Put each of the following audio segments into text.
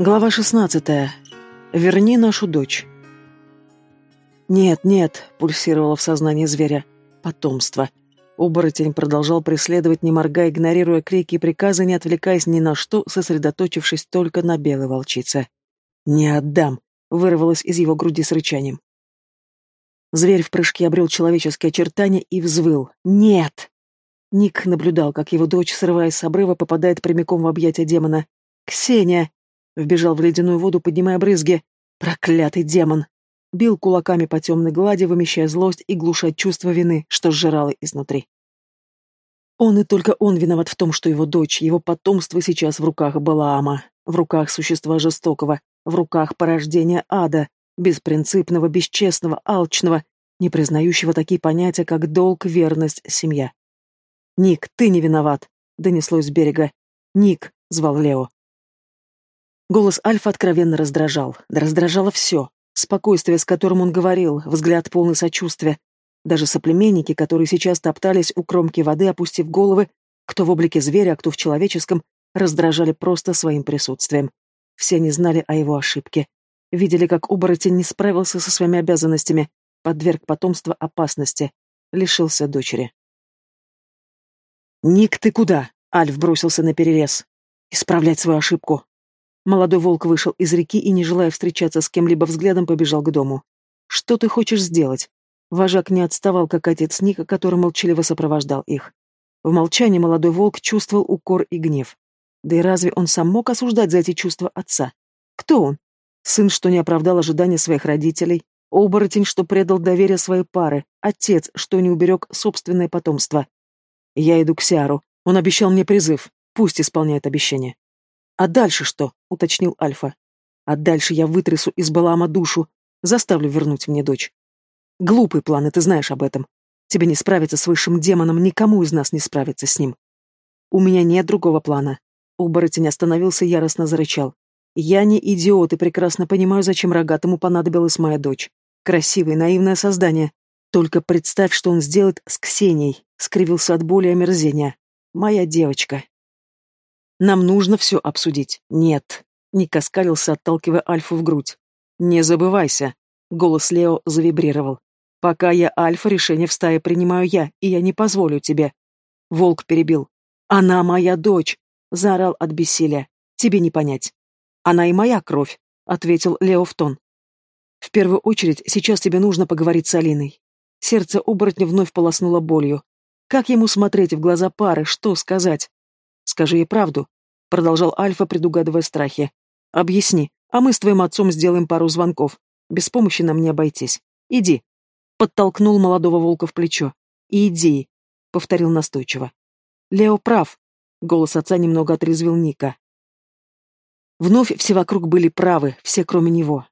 Глава 16. Верни нашу дочь. Нет, нет, пульсировало в сознании зверя. Потомство. Оборотень продолжал преследовать, не моргая, игнорируя крики и приказы, не отвлекаясь ни на что, сосредоточившись только на белой волчице. «Не отдам!» — вырвалось из его груди с рычанием. Зверь в прыжке обрел человеческие очертания и взвыл. «Нет!» Ник наблюдал, как его дочь, срываясь с обрыва, попадает прямиком в объятия демона. «Ксения!» Вбежал в ледяную воду, поднимая брызги. Проклятый демон! Бил кулаками по темной глади, вымещая злость и глуша чувство вины, что сжирало изнутри. Он и только он виноват в том, что его дочь, его потомство сейчас в руках Балаама, в руках существа жестокого, в руках порождения ада, беспринципного, бесчестного, алчного, не признающего такие понятия, как долг, верность, семья. «Ник, ты не виноват!» — донеслось с берега. «Ник!» — звал Лео. Голос Альфа откровенно раздражал. Да раздражало все. Спокойствие, с которым он говорил, взгляд полный сочувствия. Даже соплеменники, которые сейчас топтались у кромки воды, опустив головы, кто в облике зверя, а кто в человеческом, раздражали просто своим присутствием. Все они знали о его ошибке. Видели, как оборотень не справился со своими обязанностями, подверг потомство опасности, лишился дочери. «Ник, ты куда?» — Альф бросился на перерез. «Исправлять свою ошибку. Молодой волк вышел из реки и, не желая встречаться с кем-либо взглядом, побежал к дому. «Что ты хочешь сделать?» Вожак не отставал, как отец Ника, который молчаливо сопровождал их. В молчании молодой волк чувствовал укор и гнев. Да и разве он сам мог осуждать за эти чувства отца? Кто он? Сын, что не оправдал ожидания своих родителей, оборотень, что предал доверие своей пары, отец, что не уберег собственное потомство. Я иду к Сиару. Он обещал мне призыв. Пусть исполняет обещание. «А дальше что?» — уточнил Альфа. «А дальше я вытрясу из Балаама душу, заставлю вернуть мне дочь. Глупый план, и ты знаешь об этом. Тебе не справиться с высшим демоном, никому из нас не справиться с ним. У меня нет другого плана». Оборотень остановился и яростно зарычал. «Я не идиот и прекрасно понимаю, зачем рогатому понадобилась моя дочь. Красивое, наивное создание. Только представь, что он сделает с Ксенией», — скривился от боли и омерзения. «Моя девочка, нам нужно все обсудить. Нет. Ник оскалился, отталкивая Альфу в грудь. Не забывайся. Голос Лео завибрировал. Пока я Альфа, решение в стае принимаю я, и я не позволю тебе. Волк перебил. Она моя дочь. Заорал от бессилия. Тебе не понять. Она и моя кровь, ответил Лео в тон. В первую очередь, сейчас тебе нужно поговорить с Алиной. Сердце оборотня вновь полоснуло болью. Как ему смотреть в глаза пары, что сказать? Скажи ей правду, продолжал Альфа, предугадывая страхи. Объясни, а мы с твоим отцом сделаем пару звонков. Без помощи нам не обойтись. Иди. Подтолкнул молодого волка в плечо. Иди, повторил настойчиво. Лео прав. Голос отца немного отрезвил Ника. Вновь все вокруг были правы, все кроме него.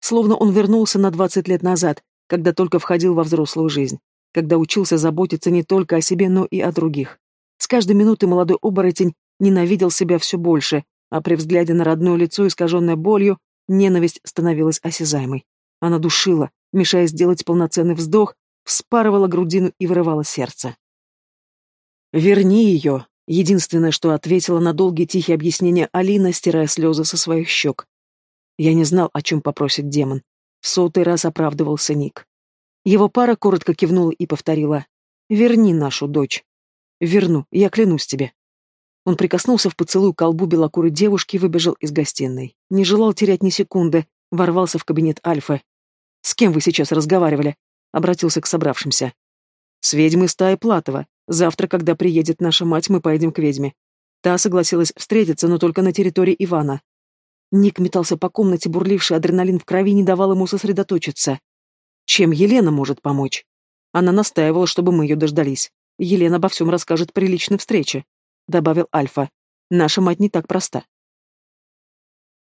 Словно он вернулся на двадцать лет назад, когда только входил во взрослую жизнь, когда учился заботиться не только о себе, но и о других. С каждой минутой молодой оборотень ненавидел себя все больше, а при взгляде на родное лицо, искаженное болью, ненависть становилась осязаемой. Она душила, мешая сделать полноценный вздох, вспарывала грудину и вырывала сердце. «Верни ее!» — единственное, что ответила на долгие тихие объяснения Алина, стирая слезы со своих щек. Я не знал, о чем попросит демон. В сотый раз оправдывался Ник. Его пара коротко кивнула и повторила «Верни нашу дочь». Верну, я клянусь тебе. Он прикоснулся в поцелуй к колбу белокурой девушки и выбежал из гостиной. Не желал терять ни секунды, ворвался в кабинет Альфы. «С кем вы сейчас разговаривали?» Обратился к собравшимся. «С ведьмой стаи Платова. Завтра, когда приедет наша мать, мы поедем к ведьме». Та согласилась встретиться, но только на территории Ивана. Ник метался по комнате, бурливший адреналин в крови не давал ему сосредоточиться. Чем Елена может помочь? Она настаивала, чтобы мы ее дождались. Елена обо всем расскажет при личной встрече», — добавил Альфа. «Наша мать не так проста».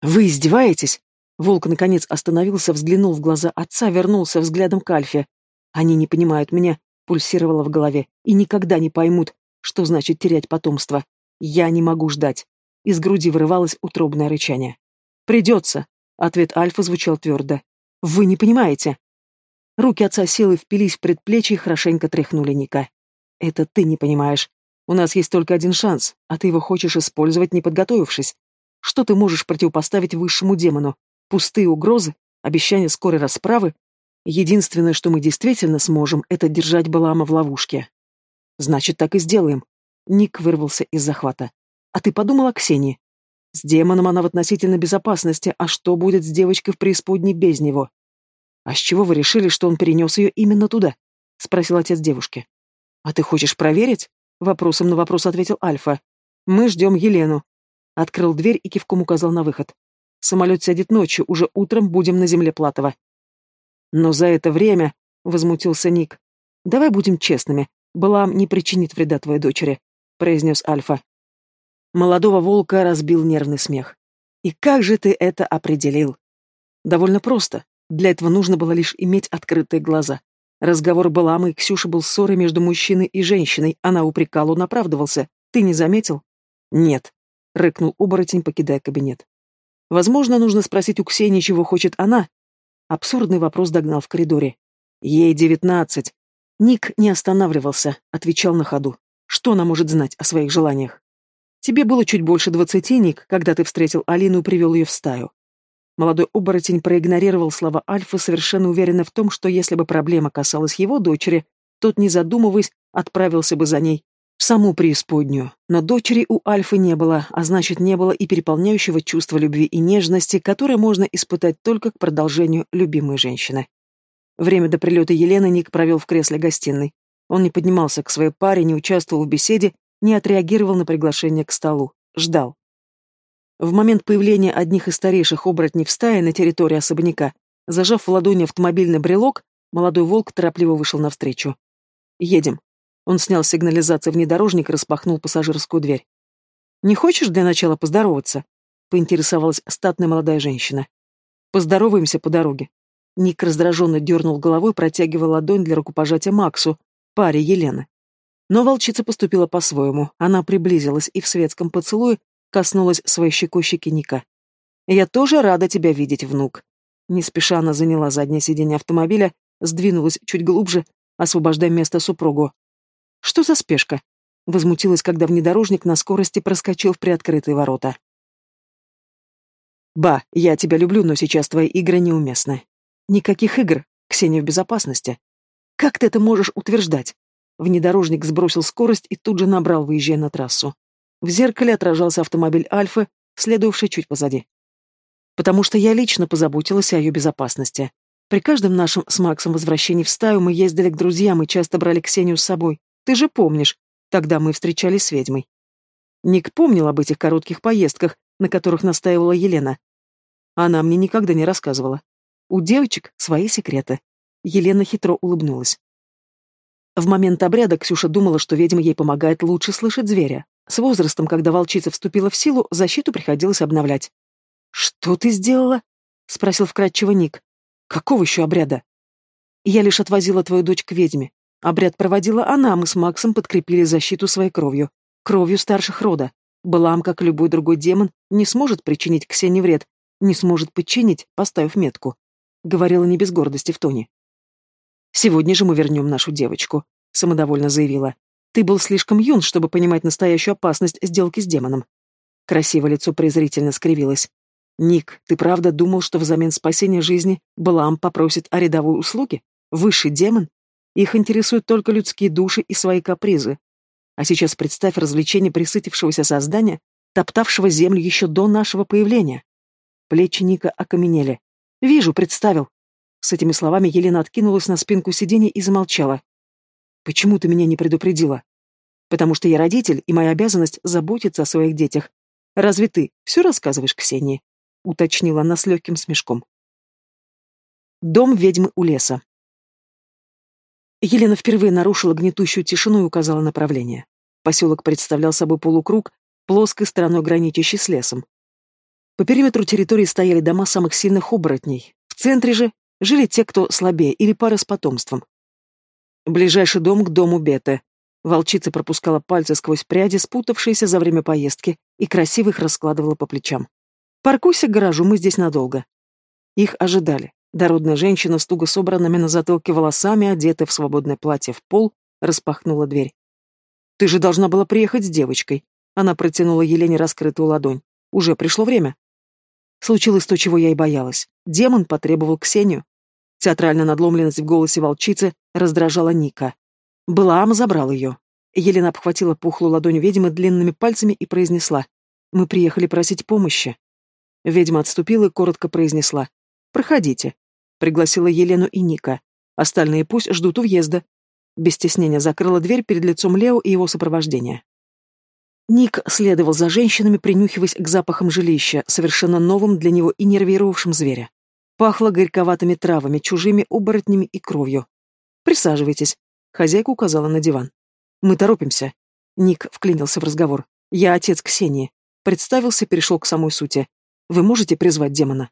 «Вы издеваетесь?» Волк наконец остановился, взглянул в глаза отца, вернулся взглядом к Альфе. «Они не понимают меня», — пульсировало в голове, «и никогда не поймут, что значит терять потомство. Я не могу ждать». Из груди вырывалось утробное рычание. «Придется», — ответ Альфа звучал твердо. «Вы не понимаете». Руки отца силой впились в предплечье и хорошенько тряхнули Ника. Это ты не понимаешь. У нас есть только один шанс, а ты его хочешь использовать, не подготовившись. Что ты можешь противопоставить высшему демону? Пустые угрозы? Обещание скорой расправы? Единственное, что мы действительно сможем, это держать Балаама в ловушке. Значит, так и сделаем. Ник вырвался из захвата. А ты подумала о Ксении? С демоном она в относительной безопасности, а что будет с девочкой в преисподней без него? А с чего вы решили, что он перенес ее именно туда? Спросил отец девушки. А ты хочешь проверить? Вопросом на вопрос ответил Альфа. Мы ждем Елену. Открыл дверь и кивком указал на выход. Самолет сядет ночью, уже утром будем на земле Платова. Но за это время, возмутился Ник. Давай будем честными. Балам не причинит вреда твоей дочери, произнес Альфа. Молодого волка разбил нервный смех. И как же ты это определил? Довольно просто. Для этого нужно было лишь иметь открытые глаза. Разговор Баламы и Ксюши был ссорой между мужчиной и женщиной. Она упрекала, он оправдывался. Ты не заметил? Нет, рыкнул оборотень, покидая кабинет. Возможно, нужно спросить у Ксении, чего хочет она. Абсурдный вопрос догнал в коридоре. Ей девятнадцать. Ник не останавливался, отвечал на ходу. Что она может знать о своих желаниях? Тебе было чуть больше двадцати, Ник, когда ты встретил Алину и привел ее в стаю. Молодой оборотень проигнорировал слова Альфы, совершенно уверенно в том, что если бы проблема касалась его дочери, тот, не задумываясь, отправился бы за ней в саму преисподнюю. Но дочери у Альфы не было, а значит, не было и переполняющего чувства любви и нежности, которое можно испытать только к продолжению любимой женщины. Время до прилета Елены Ник провел в кресле гостиной. Он не поднимался к своей паре, не участвовал в беседе, не отреагировал на приглашение к столу. Ждал. В момент появления одних из старейших оборотней в стае на территории особняка, зажав в ладони автомобильный брелок, молодой волк торопливо вышел навстречу. «Едем». Он снял сигнализацию внедорожника и распахнул пассажирскую дверь. «Не хочешь для начала поздороваться?» — поинтересовалась статная молодая женщина. «Поздороваемся по дороге». Ник раздраженно дернул головой, протягивая ладонь для рукопожатия Максу, паре Елены. Но волчица поступила по-своему. Она приблизилась и в светском поцелуе коснулась своей щекой Ника. «Я тоже рада тебя видеть, внук». Не спеша она заняла заднее сиденье автомобиля, сдвинулась чуть глубже, освобождая место супругу. «Что за спешка?» Возмутилась, когда внедорожник на скорости проскочил в приоткрытые ворота. «Ба, я тебя люблю, но сейчас твои игры неуместны». «Никаких игр, Ксения в безопасности». «Как ты это можешь утверждать?» Внедорожник сбросил скорость и тут же набрал, выезжая на трассу. В зеркале отражался автомобиль Альфы, следовавший чуть позади. Потому что я лично позаботилась о ее безопасности. При каждом нашем с Максом возвращении в стаю мы ездили к друзьям и часто брали Ксению с собой. Ты же помнишь, тогда мы встречались с ведьмой. Ник помнил об этих коротких поездках, на которых настаивала Елена. Она мне никогда не рассказывала. У девочек свои секреты. Елена хитро улыбнулась. В момент обряда Ксюша думала, что ведьма ей помогает лучше слышать зверя, с возрастом, когда волчица вступила в силу, защиту приходилось обновлять. «Что ты сделала?» — спросил вкратчиво Ник. «Какого еще обряда?» «Я лишь отвозила твою дочь к ведьме. Обряд проводила она, мы с Максом подкрепили защиту своей кровью. Кровью старших рода. Балам, как любой другой демон, не сможет причинить Ксении вред, не сможет подчинить, поставив метку», — говорила не без гордости в тоне. «Сегодня же мы вернем нашу девочку», — самодовольно заявила. Ты был слишком юн, чтобы понимать настоящую опасность сделки с демоном. Красивое лицо презрительно скривилось. Ник, ты правда думал, что взамен спасения жизни Балам попросит о рядовой услуге? Высший демон? Их интересуют только людские души и свои капризы. А сейчас представь развлечение присытившегося создания, топтавшего землю еще до нашего появления. Плечи Ника окаменели. «Вижу, представил». С этими словами Елена откинулась на спинку сиденья и замолчала. «Почему ты меня не предупредила?» Потому что я родитель, и моя обязанность заботиться о своих детях. Разве ты все рассказываешь Ксении?» — уточнила она с легким смешком. Дом ведьмы у леса. Елена впервые нарушила гнетущую тишину и указала направление. Поселок представлял собой полукруг, плоской стороной граничащий с лесом. По периметру территории стояли дома самых сильных оборотней. В центре же жили те, кто слабее, или пара с потомством. Ближайший дом к дому Беты, Волчица пропускала пальцы сквозь пряди, спутавшиеся за время поездки, и красиво их раскладывала по плечам. «Паркуйся к гаражу, мы здесь надолго». Их ожидали. Дородная женщина с туго собранными на затылке волосами, одетая в свободное платье в пол, распахнула дверь. «Ты же должна была приехать с девочкой». Она протянула Елене раскрытую ладонь. Уже пришло время. Случилось то, чего я и боялась. Демон потребовал Ксению. Театральная надломленность в голосе волчицы раздражала Ника. Балаам забрал ее. Елена обхватила пухлую ладонь ведьмы длинными пальцами и произнесла. «Мы приехали просить помощи». Ведьма отступила и коротко произнесла. «Проходите». Пригласила Елену и Ника. Остальные пусть ждут у въезда. Без стеснения закрыла дверь перед лицом Лео и его сопровождения. Ник следовал за женщинами, принюхиваясь к запахам жилища, совершенно новым для него и нервировавшим зверя. Пахло горьковатыми травами, чужими оборотнями и кровью. «Присаживайтесь», — хозяйка указала на диван. «Мы торопимся». Ник вклинился в разговор. «Я отец Ксении». Представился, перешел к самой сути. «Вы можете призвать демона?»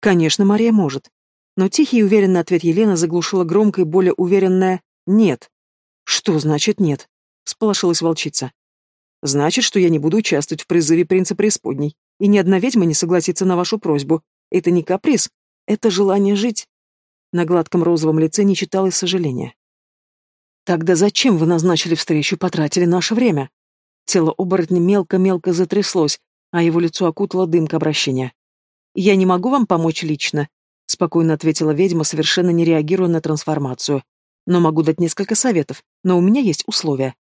«Конечно, Мария может». Но тихий и уверенный ответ Елены заглушила громкое и более уверенное «нет». «Что значит нет?» — сполошилась волчица. Значит, что я не буду участвовать в призыве принца преисподней, и ни одна ведьма не согласится на вашу просьбу. Это не каприз, это желание жить. На гладком розовом лице не читалось сожаления. Тогда зачем вы назначили встречу и потратили наше время? Тело оборотня мелко-мелко затряслось, а его лицо окутало дымка обращения. «Я не могу вам помочь лично», — спокойно ответила ведьма, совершенно не реагируя на трансформацию. «Но могу дать несколько советов, но у меня есть условия.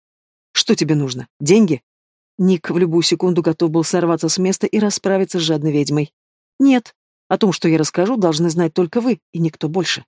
Что тебе нужно? Деньги?» Ник в любую секунду готов был сорваться с места и расправиться с жадной ведьмой. «Нет. О том, что я расскажу, должны знать только вы и никто больше».